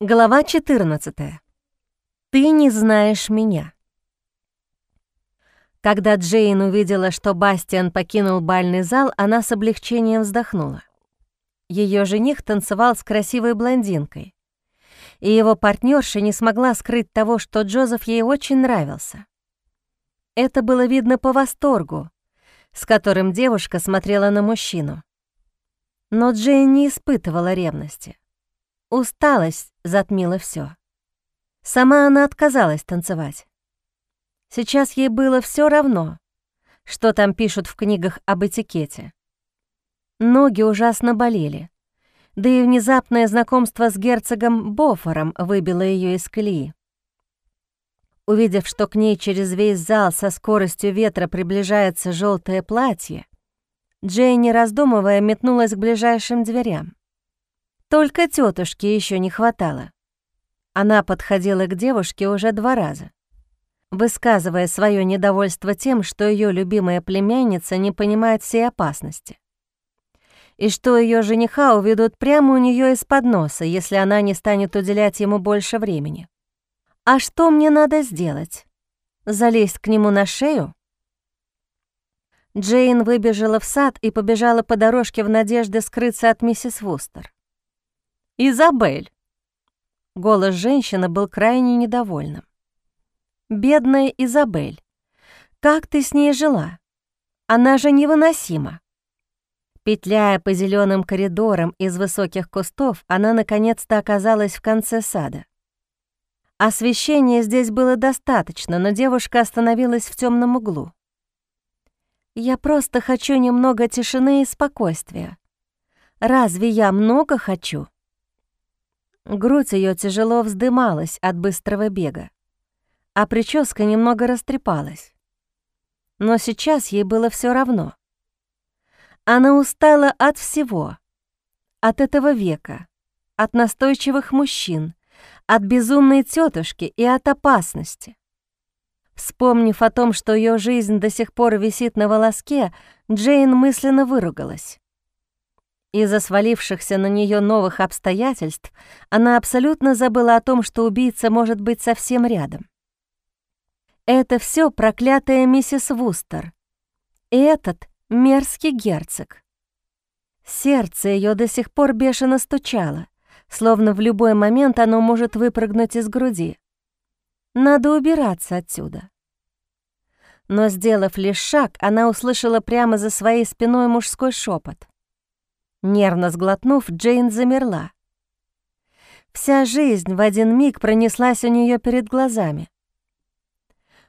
Глава 14. Ты не знаешь меня. Когда Джейн увидела, что Бастиан покинул бальный зал, она с облегчением вздохнула. Ее жених танцевал с красивой блондинкой, и его партнерша не смогла скрыть того, что Джозеф ей очень нравился. Это было видно по восторгу, с которым девушка смотрела на мужчину. Но Джейн не испытывала ревности. Усталость затмила все. Сама она отказалась танцевать. Сейчас ей было все равно, что там пишут в книгах об этикете. Ноги ужасно болели, да и внезапное знакомство с герцогом Бофором выбило ее из колеи. Увидев, что к ней через весь зал со скоростью ветра приближается желтое платье, Джейн, не раздумывая, метнулась к ближайшим дверям. Только тетушки еще не хватало. Она подходила к девушке уже два раза, высказывая свое недовольство тем, что ее любимая племянница не понимает всей опасности. И что ее жениха уведут прямо у нее из-под носа, если она не станет уделять ему больше времени. А что мне надо сделать? Залезть к нему на шею? Джейн выбежала в сад и побежала по дорожке в надежде скрыться от миссис Вустер. «Изабель!» Голос женщины был крайне недовольным. «Бедная Изабель, как ты с ней жила? Она же невыносима!» Петляя по зеленым коридорам из высоких кустов, она наконец-то оказалась в конце сада. Освещения здесь было достаточно, но девушка остановилась в темном углу. «Я просто хочу немного тишины и спокойствия. Разве я много хочу?» Грудь ее тяжело вздымалась от быстрого бега, а прическа немного растрепалась. Но сейчас ей было все равно. Она устала от всего, от этого века, от настойчивых мужчин, от безумной тетушки и от опасности. Вспомнив о том, что ее жизнь до сих пор висит на волоске, Джейн мысленно выругалась. Из-за свалившихся на нее новых обстоятельств она абсолютно забыла о том, что убийца может быть совсем рядом. Это все проклятая миссис Вустер. И этот мерзкий герцог. Сердце ее до сих пор бешено стучало, словно в любой момент оно может выпрыгнуть из груди. Надо убираться отсюда. Но, сделав лишь шаг, она услышала прямо за своей спиной мужской шепот. Нервно сглотнув, Джейн замерла. Вся жизнь в один миг пронеслась у нее перед глазами.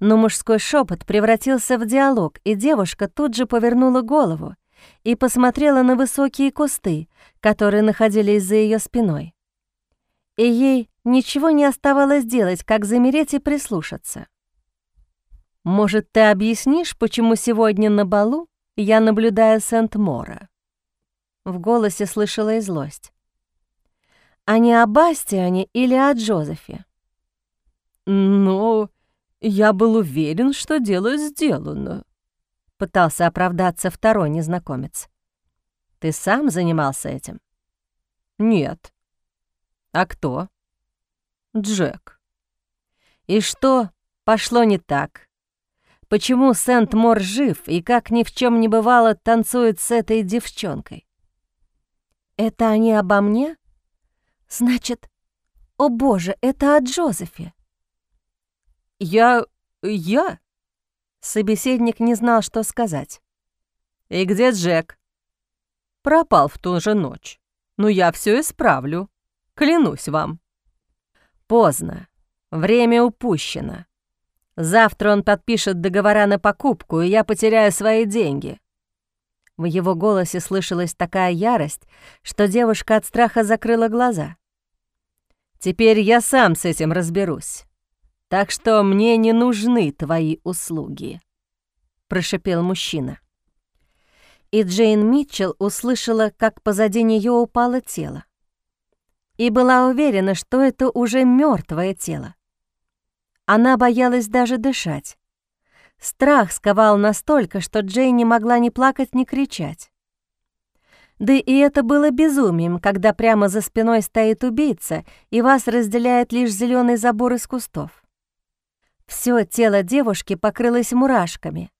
Но мужской шепот превратился в диалог, и девушка тут же повернула голову и посмотрела на высокие кусты, которые находились за ее спиной. И ей ничего не оставалось делать, как замереть и прислушаться. «Может, ты объяснишь, почему сегодня на балу я наблюдаю Сент-Мора?» В голосе слышала и злость. «А не о Бастиане или о Джозефе?» «Ну, я был уверен, что дело сделано», — пытался оправдаться второй незнакомец. «Ты сам занимался этим?» «Нет». «А кто?» «Джек». «И что пошло не так? Почему Сент-Мор жив и, как ни в чем не бывало, танцует с этой девчонкой?» Это они обо мне? Значит, о боже, это о Джозефе. Я... я? Собеседник не знал, что сказать. И где Джек? Пропал в ту же ночь. Но я все исправлю. Клянусь вам. Поздно. Время упущено. Завтра он подпишет договора на покупку, и я потеряю свои деньги. В его голосе слышалась такая ярость, что девушка от страха закрыла глаза. «Теперь я сам с этим разберусь. Так что мне не нужны твои услуги», — прошипел мужчина. И Джейн Митчелл услышала, как позади нее упало тело. И была уверена, что это уже мертвое тело. Она боялась даже дышать. Страх сковал настолько, что Джейн не могла ни плакать, ни кричать. Да и это было безумием, когда прямо за спиной стоит убийца, и вас разделяет лишь зеленый забор из кустов. Все тело девушки покрылось мурашками.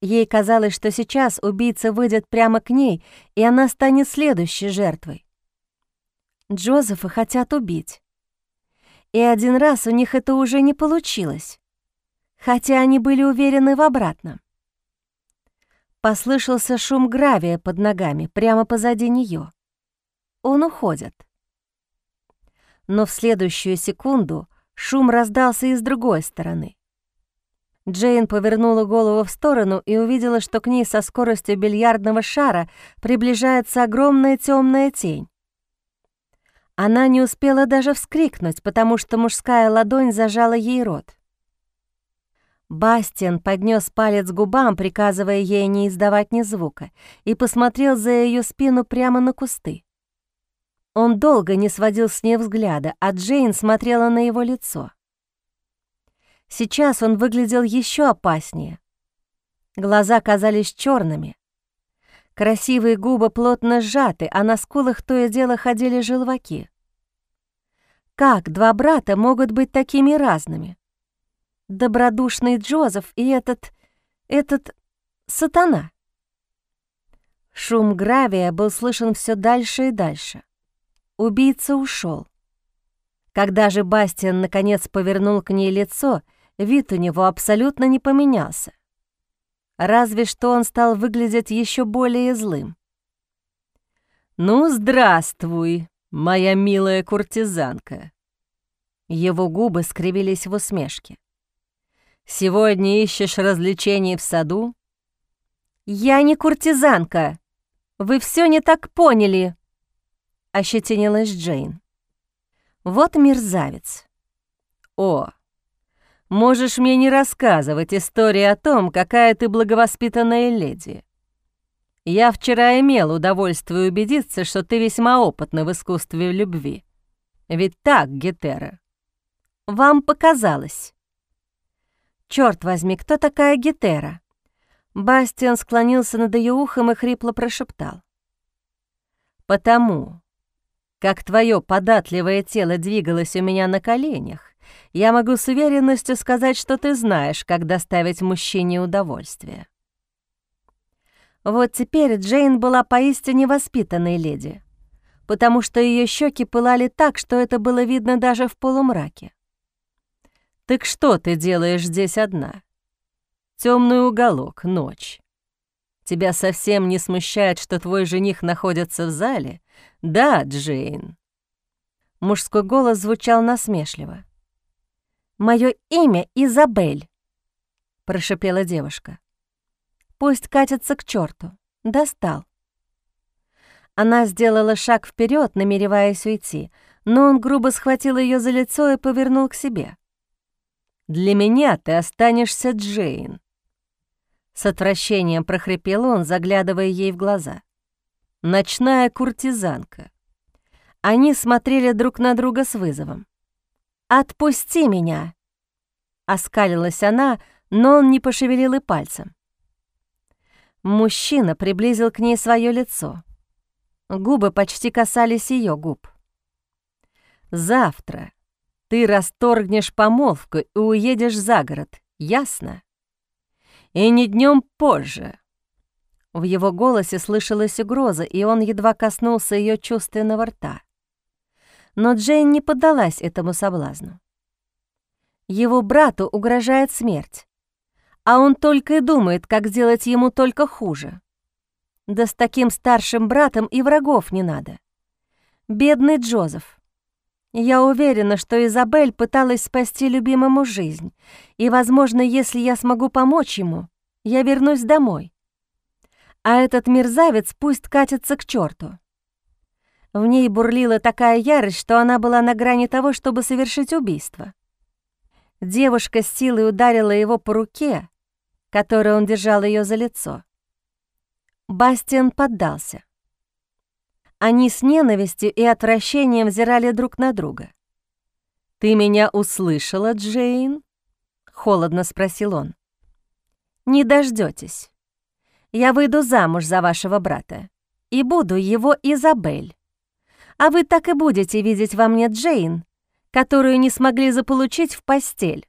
Ей казалось, что сейчас убийца выйдет прямо к ней, и она станет следующей жертвой. Джозефа хотят убить. И один раз у них это уже не получилось, хотя они были уверены в обратном. Послышался шум гравия под ногами, прямо позади нее. Он уходит. Но в следующую секунду шум раздался и с другой стороны. Джейн повернула голову в сторону и увидела, что к ней со скоростью бильярдного шара приближается огромная темная тень. Она не успела даже вскрикнуть, потому что мужская ладонь зажала ей рот. Бастиан поднес палец к губам, приказывая ей не издавать ни звука, и посмотрел за ее спину прямо на кусты. Он долго не сводил с ней взгляда, а Джейн смотрела на его лицо. Сейчас он выглядел еще опаснее. Глаза казались черными. Красивые губы плотно сжаты, а на скулах то и дело ходили желваки. Как два брата могут быть такими разными? Добродушный Джозеф и этот... этот... сатана. Шум гравия был слышен все дальше и дальше. Убийца ушел. Когда же Бастиан наконец повернул к ней лицо, вид у него абсолютно не поменялся. Разве что он стал выглядеть еще более злым. «Ну, здравствуй, моя милая куртизанка!» Его губы скривились в усмешке. Сегодня ищешь развлечений в саду?» «Я не куртизанка. Вы все не так поняли», — ощетинилась Джейн. «Вот мерзавец». «О, можешь мне не рассказывать истории о том, какая ты благовоспитанная леди. Я вчера имел удовольствие убедиться, что ты весьма опытна в искусстве любви. Ведь так, Гетера?» «Вам показалось». Черт возьми, кто такая Гетера? Бастиан склонился над ее ухом и хрипло прошептал. «Потому, как твое податливое тело двигалось у меня на коленях, я могу с уверенностью сказать, что ты знаешь, как доставить мужчине удовольствие». Вот теперь Джейн была поистине воспитанной леди, потому что ее щеки пылали так, что это было видно даже в полумраке. «Так что ты делаешь здесь одна? Темный уголок, ночь. Тебя совсем не смущает, что твой жених находится в зале? Да, Джейн?» Мужской голос звучал насмешливо. «Моё имя Изабель», — прошипела девушка. «Пусть катится к черту. Достал». Она сделала шаг вперед, намереваясь уйти, но он грубо схватил ее за лицо и повернул к себе. Для меня ты останешься Джейн». С отвращением прохрипел он, заглядывая ей в глаза. «Ночная куртизанка». Они смотрели друг на друга с вызовом. «Отпусти меня!» Оскалилась она, но он не пошевелил и пальцем. Мужчина приблизил к ней свое лицо. Губы почти касались ее губ. «Завтра ты расторгнешь помолвку и уедешь за город, ясно? И не днем позже». В его голосе слышалась угроза, и он едва коснулся ее чувственного рта. Но Джейн не поддалась этому соблазну. Его брату угрожает смерть, а он только и думает, как сделать ему только хуже. Да с таким старшим братом и врагов не надо. Бедный Джозеф. Я уверена, что Изабель пыталась спасти любимому жизнь, и, возможно, если я смогу помочь ему, я вернусь домой. А этот мерзавец пусть катится к черту. В ней бурлила такая ярость, что она была на грани того, чтобы совершить убийство. Девушка с силой ударила его по руке, которой он держал ее за лицо. Бастиан поддался. Они с ненавистью и отвращением взирали друг на друга. «Ты меня услышала, Джейн?» — холодно спросил он. «Не дождётесь. Я выйду замуж за вашего брата. и буду его Изабель. А вы так и будете видеть во мне Джейн, которую не смогли заполучить в постель.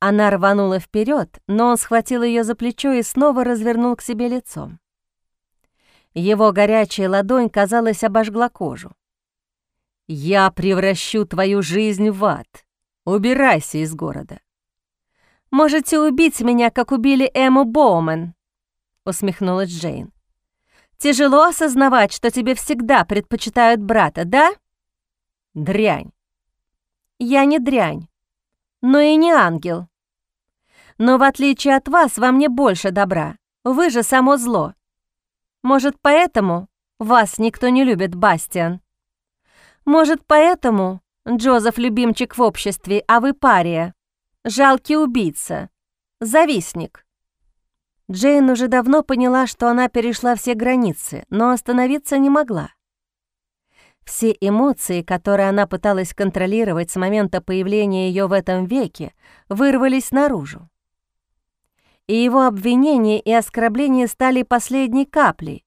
Она рванула вперед, но он схватил ее за плечо и снова развернул к себе лицом. Его горячая ладонь, казалось, обожгла кожу. «Я превращу твою жизнь в ад. Убирайся из города». «Можете убить меня, как убили Эму Боумен», — усмехнулась Джейн. «Тяжело осознавать, что тебе всегда предпочитают брата, да?» «Дрянь». «Я не дрянь, но и не ангел. Но в отличие от вас, во мне больше добра. Вы же само зло. Может, поэтому вас никто не любит, Бастиан? Может, поэтому Джозеф любимчик в обществе, а вы пария, жалкий убийца, завистник?» Джейн уже давно поняла, что она перешла все границы, но остановиться не могла. Все эмоции, которые она пыталась контролировать с момента появления ее в этом веке, вырвались наружу и его обвинения и оскорбления стали последней каплей,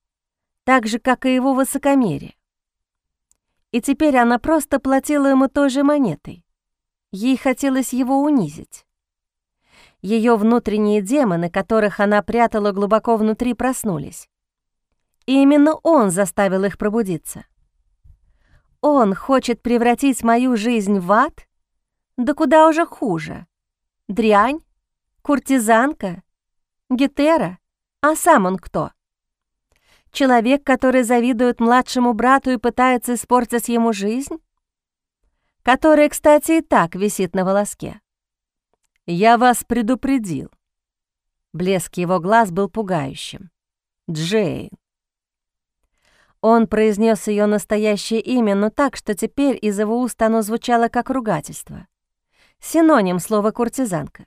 так же, как и его высокомерие. И теперь она просто платила ему той же монетой. Ей хотелось его унизить. Ее внутренние демоны, которых она прятала глубоко внутри, проснулись. И именно он заставил их пробудиться. Он хочет превратить мою жизнь в ад? Да куда уже хуже. Дрянь? Куртизанка? Гетера? А сам он кто? Человек, который завидует младшему брату и пытается испортить ему жизнь? Который, кстати, и так висит на волоске. «Я вас предупредил». Блеск его глаз был пугающим. «Джейн». Он произнес ее настоящее имя, но так, что теперь из его уст оно звучало как ругательство. Синоним слова «куртизанка».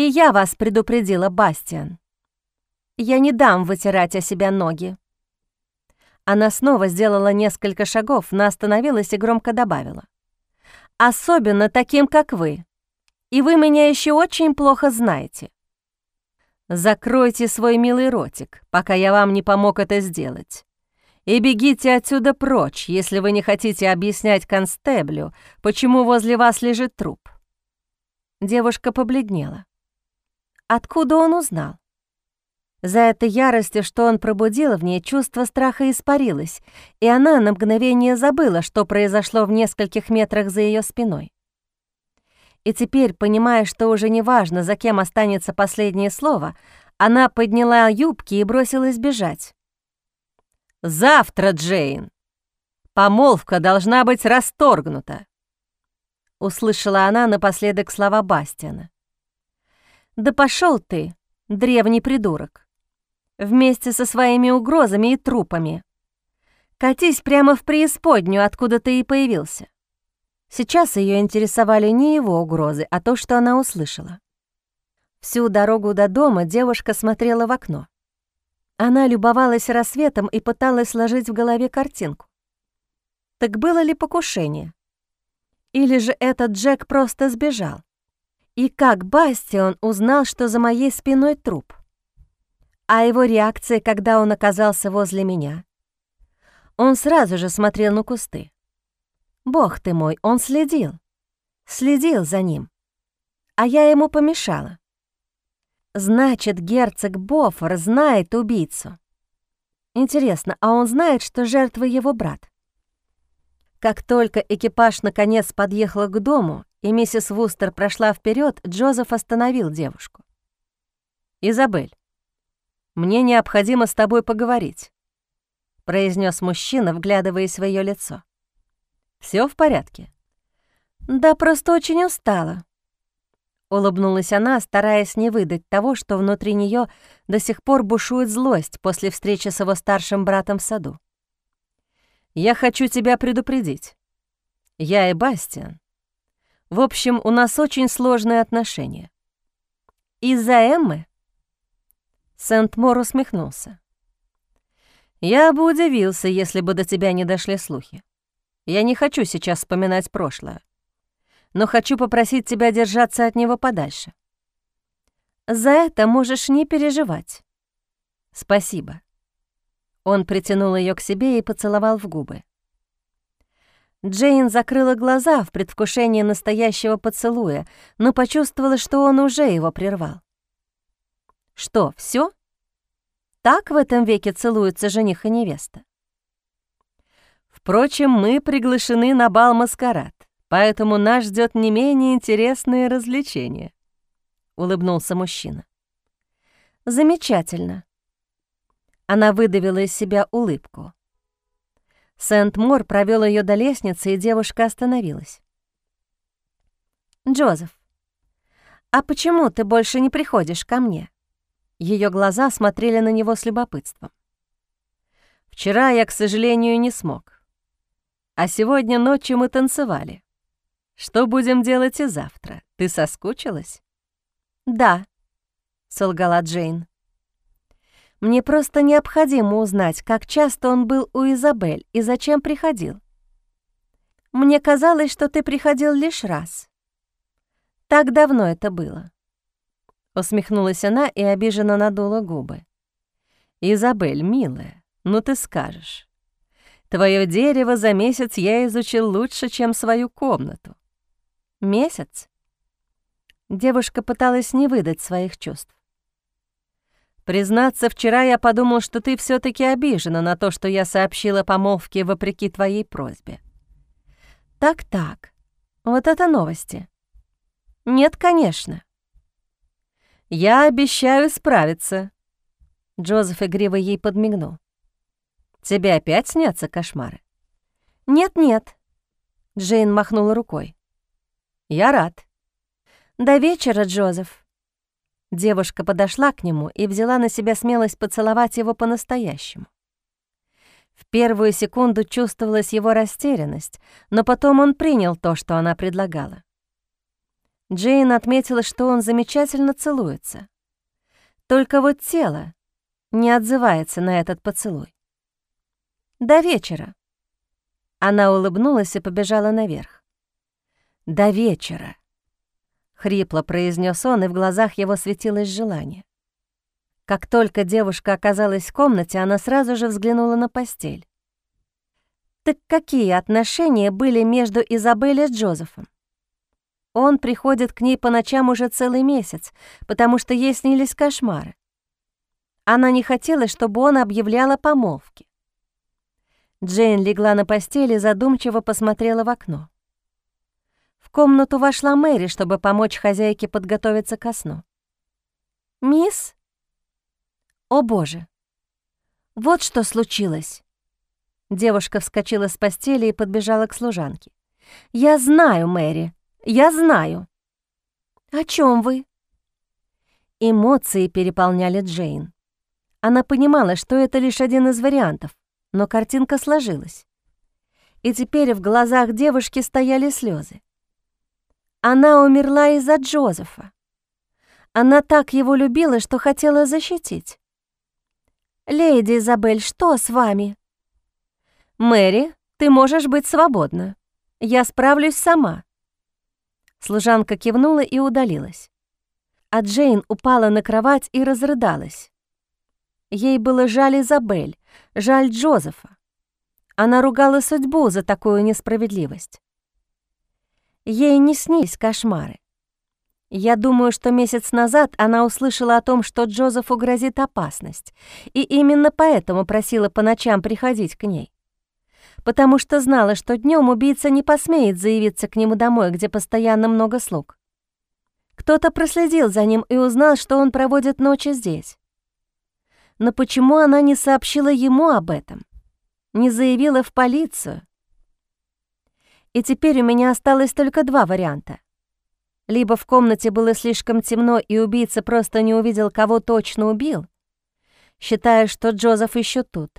И я вас предупредила, Бастиан. Я не дам вытирать о себя ноги. Она снова сделала несколько шагов, но остановилась и громко добавила. «Особенно таким, как вы. И вы меня еще очень плохо знаете». «Закройте свой милый ротик, пока я вам не помог это сделать. И бегите отсюда прочь, если вы не хотите объяснять констеблю, почему возле вас лежит труп». Девушка побледнела. Откуда он узнал? За этой яростью, что он пробудил в ней, чувство страха испарилось, и она на мгновение забыла, что произошло в нескольких метрах за ее спиной. И теперь, понимая, что уже не важно, за кем останется последнее слово, она подняла юбки и бросилась бежать. «Завтра, Джейн! Помолвка должна быть расторгнута!» Услышала она напоследок слова Бастиана. «Да пошел ты, древний придурок, вместе со своими угрозами и трупами. Катись прямо в преисподнюю, откуда ты и появился». Сейчас ее интересовали не его угрозы, а то, что она услышала. Всю дорогу до дома девушка смотрела в окно. Она любовалась рассветом и пыталась сложить в голове картинку. Так было ли покушение? Или же этот Джек просто сбежал? И как Бастион узнал, что за моей спиной труп? А его реакция, когда он оказался возле меня? Он сразу же смотрел на кусты. Бог ты мой, он следил. Следил за ним. А я ему помешала. Значит, герцог Боффор знает убийцу. Интересно, а он знает, что жертва его брат? Как только экипаж наконец подъехал к дому, и миссис Вустер прошла вперед, Джозеф остановил девушку. «Изабель, мне необходимо с тобой поговорить», — произнес мужчина, вглядываясь в ее лицо. Все в порядке?» «Да, просто очень устала», — улыбнулась она, стараясь не выдать того, что внутри нее до сих пор бушует злость после встречи с его старшим братом в саду. «Я хочу тебя предупредить. Я и Бастиан в общем, у нас очень сложные отношения. Из-за Эммы? Сент-Мор усмехнулся. Я бы удивился, если бы до тебя не дошли слухи. Я не хочу сейчас вспоминать прошлое, но хочу попросить тебя держаться от него подальше. За это можешь не переживать. Спасибо. Он притянул ее к себе и поцеловал в губы. Джейн закрыла глаза в предвкушении настоящего поцелуя, но почувствовала, что он уже его прервал. «Что, все? Так в этом веке целуются жених и невеста?» «Впрочем, мы приглашены на бал-маскарад, поэтому нас ждет не менее интересные развлечения», — улыбнулся мужчина. «Замечательно». Она выдавила из себя улыбку. Сент-Мор провел ее до лестницы, и девушка остановилась. «Джозеф, а почему ты больше не приходишь ко мне?» Ее глаза смотрели на него с любопытством. «Вчера я, к сожалению, не смог. А сегодня ночью мы танцевали. Что будем делать и завтра? Ты соскучилась?» «Да», — солгала Джейн. Мне просто необходимо узнать, как часто он был у Изабель и зачем приходил. Мне казалось, что ты приходил лишь раз. Так давно это было. Усмехнулась она и обиженно надула губы. «Изабель, милая, ну ты скажешь. Твое дерево за месяц я изучил лучше, чем свою комнату». «Месяц?» Девушка пыталась не выдать своих чувств. Признаться, вчера я подумал, что ты все таки обижена на то, что я сообщила помолвке вопреки твоей просьбе. Так-так, вот это новости. Нет, конечно. Я обещаю справиться. Джозеф игриво ей подмигнул. Тебе опять снятся кошмары? Нет-нет. Джейн махнула рукой. Я рад. До вечера, Джозеф. Девушка подошла к нему и взяла на себя смелость поцеловать его по-настоящему. В первую секунду чувствовалась его растерянность, но потом он принял то, что она предлагала. Джейн отметила, что он замечательно целуется. Только вот тело не отзывается на этот поцелуй. «До вечера». Она улыбнулась и побежала наверх. «До вечера». Хрипло произнес он, и в глазах его светилось желание. Как только девушка оказалась в комнате, она сразу же взглянула на постель. Так какие отношения были между Изабеллой и Джозефом? Он приходит к ней по ночам уже целый месяц, потому что ей снились кошмары. Она не хотела, чтобы он объявлял о помолвке. Джейн легла на постели и задумчиво посмотрела в окно. В комнату вошла Мэри, чтобы помочь хозяйке подготовиться ко сну. «Мисс?» «О, боже! Вот что случилось!» Девушка вскочила с постели и подбежала к служанке. «Я знаю, Мэри, я знаю!» «О чем вы?» Эмоции переполняли Джейн. Она понимала, что это лишь один из вариантов, но картинка сложилась. И теперь в глазах девушки стояли слезы. Она умерла из-за Джозефа. Она так его любила, что хотела защитить. «Леди Изабель, что с вами?» «Мэри, ты можешь быть свободна. Я справлюсь сама». Служанка кивнула и удалилась. А Джейн упала на кровать и разрыдалась. Ей было жаль Изабель, жаль Джозефа. Она ругала судьбу за такую несправедливость. Ей не снились кошмары. Я думаю, что месяц назад она услышала о том, что Джозефу грозит опасность, и именно поэтому просила по ночам приходить к ней. Потому что знала, что днем убийца не посмеет заявиться к нему домой, где постоянно много слуг. Кто-то проследил за ним и узнал, что он проводит ночи здесь. Но почему она не сообщила ему об этом? Не заявила в полицию? И теперь у меня осталось только два варианта. Либо в комнате было слишком темно, и убийца просто не увидел, кого точно убил, считая, что Джозеф еще тут,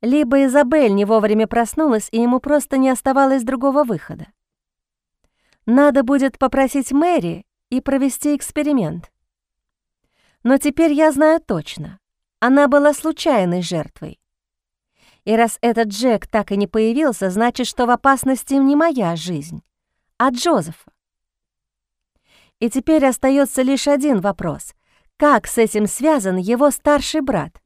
либо Изабель не вовремя проснулась, и ему просто не оставалось другого выхода. Надо будет попросить Мэри и провести эксперимент. Но теперь я знаю точно, она была случайной жертвой. И раз этот Джек так и не появился, значит, что в опасности не моя жизнь, а Джозефа. И теперь остается лишь один вопрос. Как с этим связан его старший брат?